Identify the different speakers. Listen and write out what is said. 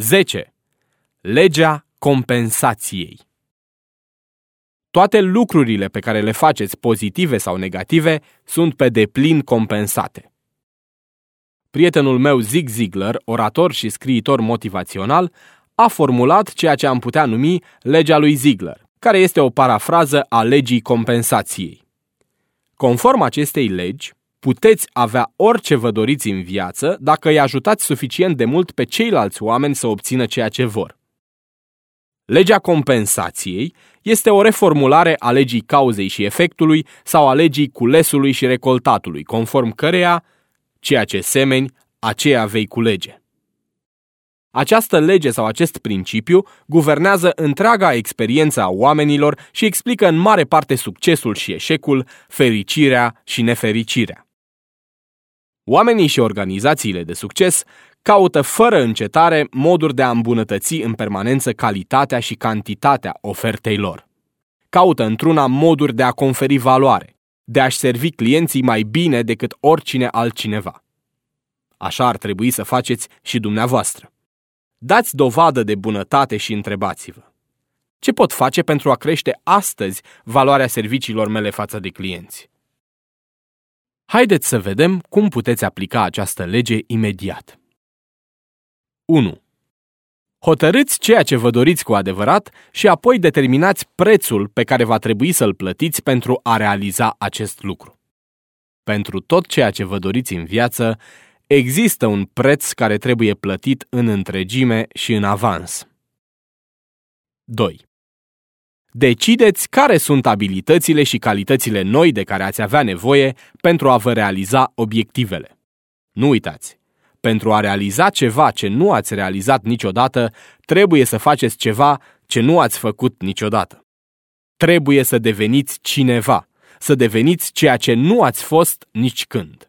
Speaker 1: 10. Legea compensației. Toate lucrurile pe care le faceți, pozitive sau negative, sunt pe deplin compensate. Prietenul meu Zig Ziglar, orator și scriitor motivațional, a formulat ceea ce am putea numi legea lui Ziglar, care este o parafrază a legii compensației. Conform acestei legi, puteți avea orice vă doriți în viață dacă îi ajutați suficient de mult pe ceilalți oameni să obțină ceea ce vor. Legea compensației este o reformulare a legii cauzei și efectului sau a legii culesului și recoltatului, conform căreia ceea ce semeni, aceea vei culege. Această lege sau acest principiu guvernează întreaga experiență a oamenilor și explică în mare parte succesul și eșecul, fericirea și nefericirea. Oamenii și organizațiile de succes caută fără încetare moduri de a îmbunătăți în permanență calitatea și cantitatea ofertei lor. Caută într-una moduri de a conferi valoare, de a-și servi clienții mai bine decât oricine altcineva. Așa ar trebui să faceți și dumneavoastră. Dați dovadă de bunătate și întrebați-vă. Ce pot face pentru a crește astăzi valoarea serviciilor mele față de clienți? Haideți să vedem cum puteți aplica această lege imediat. 1. Hotărâți ceea ce vă doriți cu adevărat și apoi determinați prețul pe care va trebui să-l plătiți pentru a realiza acest lucru. Pentru tot ceea ce vă doriți în viață, există un preț care trebuie plătit în întregime și în avans. 2. Decideți care sunt abilitățile și calitățile noi de care ați avea nevoie pentru a vă realiza obiectivele. Nu uitați, pentru a realiza ceva ce nu ați realizat niciodată, trebuie să faceți ceva ce nu ați făcut niciodată. Trebuie să deveniți cineva, să deveniți ceea ce nu ați fost nici când.